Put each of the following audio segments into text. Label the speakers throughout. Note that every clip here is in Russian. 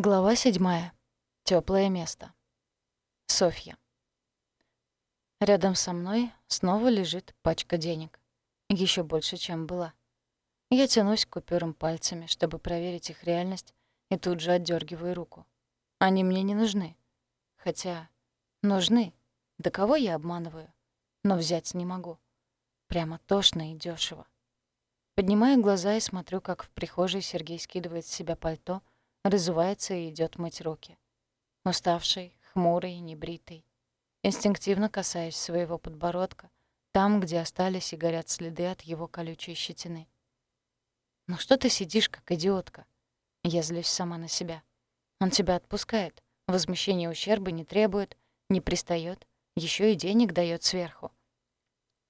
Speaker 1: Глава седьмая. Теплое место. Софья. Рядом со мной снова лежит пачка денег. Еще больше, чем была. Я тянусь к купюрам пальцами, чтобы проверить их реальность, и тут же отдергиваю руку. Они мне не нужны. Хотя нужны. Да кого я обманываю? Но взять не могу. Прямо тошно и дешево. Поднимаю глаза и смотрю, как в прихожей Сергей скидывает с себя пальто — разувается и идет мыть руки. Уставший, хмурый, небритый. Инстинктивно касаюсь своего подбородка, там, где остались и горят следы от его колючей щетины. «Ну что ты сидишь, как идиотка?» Я злюсь сама на себя. Он тебя отпускает, возмещения ущерба не требует, не пристает, еще и денег дает сверху.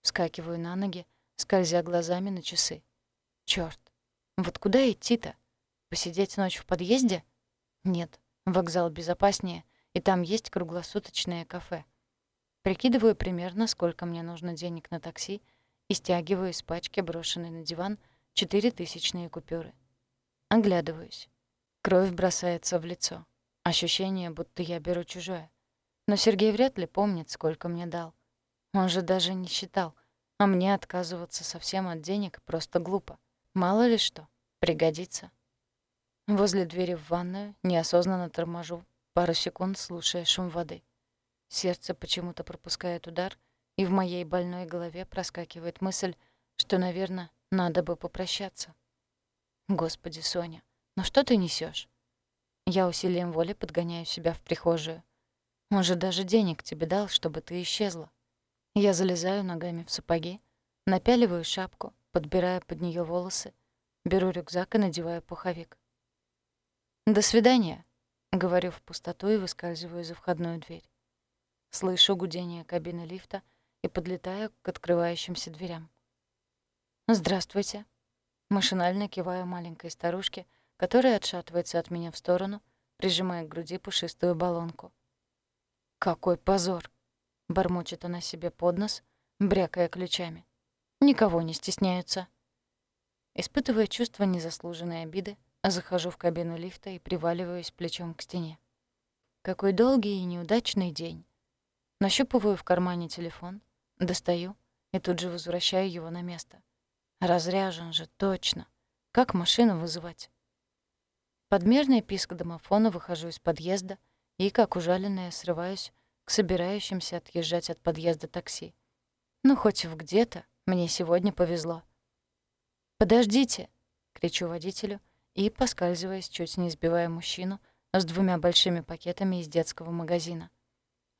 Speaker 1: Вскакиваю на ноги, скользя глазами на часы. Черт, вот куда идти-то? Посидеть ночь в подъезде? Нет, вокзал безопаснее, и там есть круглосуточное кафе. Прикидываю примерно, сколько мне нужно денег на такси, и стягиваю из пачки, брошенной на диван, четыре тысячные купюры. Оглядываюсь. Кровь бросается в лицо. Ощущение, будто я беру чужое. Но Сергей вряд ли помнит, сколько мне дал. Он же даже не считал, а мне отказываться совсем от денег просто глупо. Мало ли что, пригодится. Возле двери в ванную неосознанно торможу, пару секунд слушая шум воды. Сердце почему-то пропускает удар, и в моей больной голове проскакивает мысль, что, наверное, надо бы попрощаться. Господи, Соня, ну что ты несешь? Я усилием воли подгоняю себя в прихожую. Он же даже денег тебе дал, чтобы ты исчезла. Я залезаю ногами в сапоги, напяливаю шапку, подбирая под нее волосы, беру рюкзак и надеваю пуховик. «До свидания», — говорю в пустоту и выскальзываю за входную дверь. Слышу гудение кабины лифта и подлетаю к открывающимся дверям. «Здравствуйте». Машинально киваю маленькой старушке, которая отшатывается от меня в сторону, прижимая к груди пушистую баллонку. «Какой позор!» — бормочет она себе под нос, брякая ключами. «Никого не стесняются». Испытывая чувство незаслуженной обиды, Захожу в кабину лифта и приваливаюсь плечом к стене. Какой долгий и неудачный день. Нащупываю в кармане телефон, достаю и тут же возвращаю его на место. Разряжен же, точно. Как машину вызывать? Подмерный писк домофона выхожу из подъезда и, как ужаленная, срываюсь к собирающимся отъезжать от подъезда такси. Ну, хоть в где-то мне сегодня повезло. «Подождите!» — кричу водителю и, поскальзываясь, чуть не сбивая мужчину с двумя большими пакетами из детского магазина.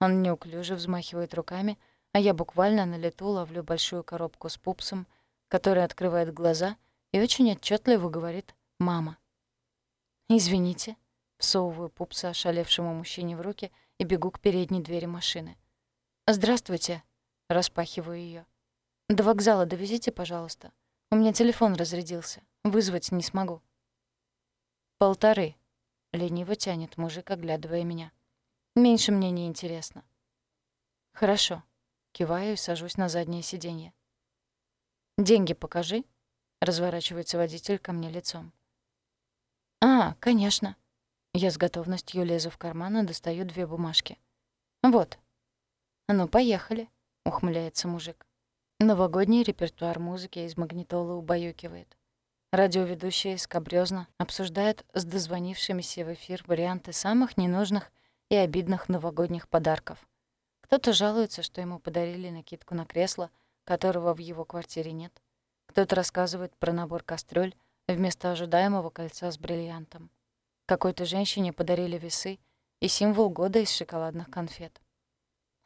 Speaker 1: Он неуклюже взмахивает руками, а я буквально на лету ловлю большую коробку с пупсом, который открывает глаза и очень отчетливо говорит «мама». «Извините», — всовываю пупса ошалевшему мужчине в руки и бегу к передней двери машины. «Здравствуйте», — распахиваю ее. «До вокзала довезите, пожалуйста. У меня телефон разрядился. Вызвать не смогу». «Полторы», — лениво тянет мужик, оглядывая меня. «Меньше мне не интересно». «Хорошо», — киваю и сажусь на заднее сиденье. «Деньги покажи», — разворачивается водитель ко мне лицом. «А, конечно». Я с готовностью лезу в карман и достаю две бумажки. «Вот». «Ну, поехали», — ухмыляется мужик. Новогодний репертуар музыки из магнитолы убаюкивает. Радиоведущие скобрёзно обсуждают с дозвонившимися в эфир варианты самых ненужных и обидных новогодних подарков. Кто-то жалуется, что ему подарили накидку на кресло, которого в его квартире нет. Кто-то рассказывает про набор кастрюль вместо ожидаемого кольца с бриллиантом. Какой-то женщине подарили весы и символ года из шоколадных конфет.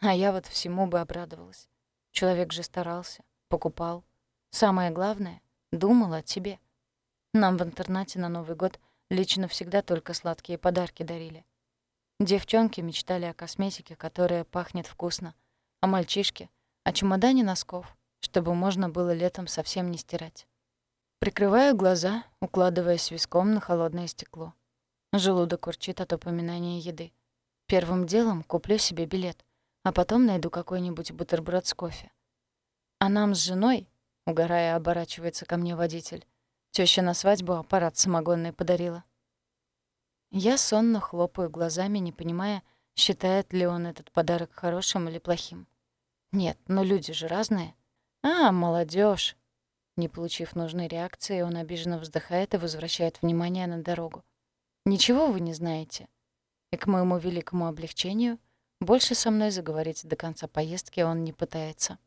Speaker 1: А я вот всему бы обрадовалась. Человек же старался, покупал. Самое главное — думал о тебе. Нам в интернате на Новый год лично всегда только сладкие подарки дарили. Девчонки мечтали о косметике, которая пахнет вкусно, а мальчишки — о чемодане носков, чтобы можно было летом совсем не стирать. Прикрываю глаза, укладываясь виском на холодное стекло. Желудок урчит от упоминания еды. Первым делом куплю себе билет, а потом найду какой-нибудь бутерброд с кофе. А нам с женой, угорая, оборачивается ко мне водитель, Тёща на свадьбу аппарат самогонный подарила. Я сонно хлопаю глазами, не понимая, считает ли он этот подарок хорошим или плохим. Нет, но люди же разные. А, молодежь. Не получив нужной реакции, он обиженно вздыхает и возвращает внимание на дорогу. Ничего вы не знаете. И к моему великому облегчению больше со мной заговорить до конца поездки он не пытается.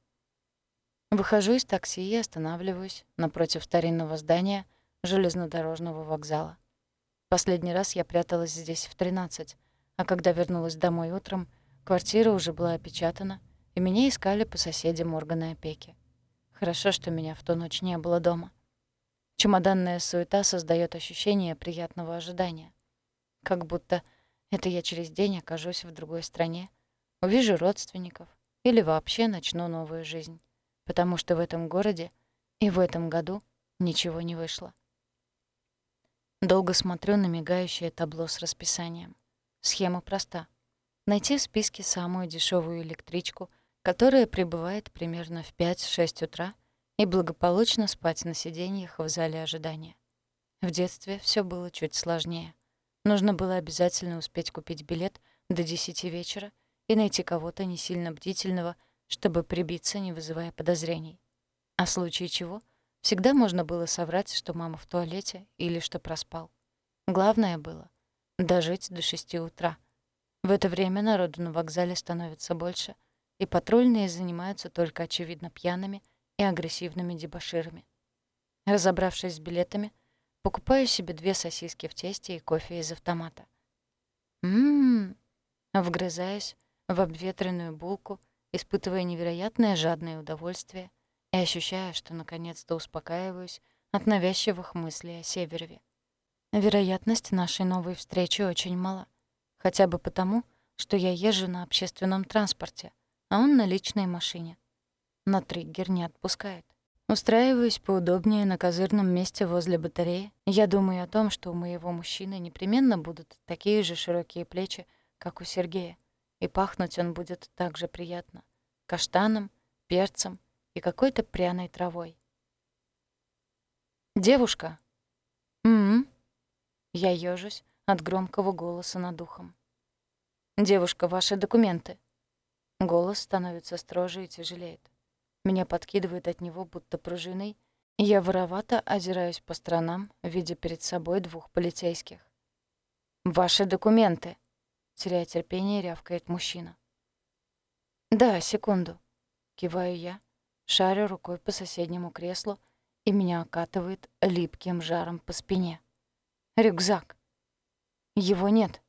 Speaker 1: Выхожу из такси и останавливаюсь напротив старинного здания железнодорожного вокзала. Последний раз я пряталась здесь в 13, а когда вернулась домой утром, квартира уже была опечатана, и меня искали по соседям органы опеки. Хорошо, что меня в ту ночь не было дома. Чемоданная суета создает ощущение приятного ожидания. Как будто это я через день окажусь в другой стране, увижу родственников или вообще начну новую жизнь. Потому что в этом городе и в этом году ничего не вышло. Долго смотрю на мигающее табло с расписанием. Схема проста. Найти в списке самую дешевую электричку, которая прибывает примерно в 5-6 утра, и благополучно спать на сиденьях в зале ожидания. В детстве все было чуть сложнее. Нужно было обязательно успеть купить билет до 10 вечера и найти кого-то не сильно бдительного, чтобы прибиться, не вызывая подозрений. А в случае чего всегда можно было соврать, что мама в туалете или что проспал. Главное было — дожить до 6 утра. В это время народу на вокзале становится больше, и патрульные занимаются только, очевидно, пьяными — и агрессивными дебоширами. Разобравшись с билетами, покупаю себе две сосиски в тесте и кофе из автомата. Ммм, вгрызаюсь в обветренную булку, испытывая невероятное жадное удовольствие и ощущая, что наконец-то успокаиваюсь от навязчивых мыслей о Северове. Вероятность нашей новой встречи очень мала. Хотя бы потому, что я езжу на общественном транспорте, а он на личной машине но триггер не отпускает. Устраиваюсь поудобнее на козырном месте возле батареи. Я думаю о том, что у моего мужчины непременно будут такие же широкие плечи, как у Сергея, и пахнуть он будет так же приятно. Каштаном, перцем и какой-то пряной травой. «Девушка!» «М-м-м!» Я ёжусь от громкого голоса над ухом. «Девушка, ваши документы!» Голос становится строже и тяжелеет. Меня подкидывает от него будто пружиной, и я воровато озираюсь по сторонам, видя перед собой двух полицейских. «Ваши документы!» — теряя терпение, рявкает мужчина. «Да, секунду», — киваю я, шарю рукой по соседнему креслу, и меня окатывает липким жаром по спине. «Рюкзак!» «Его нет!»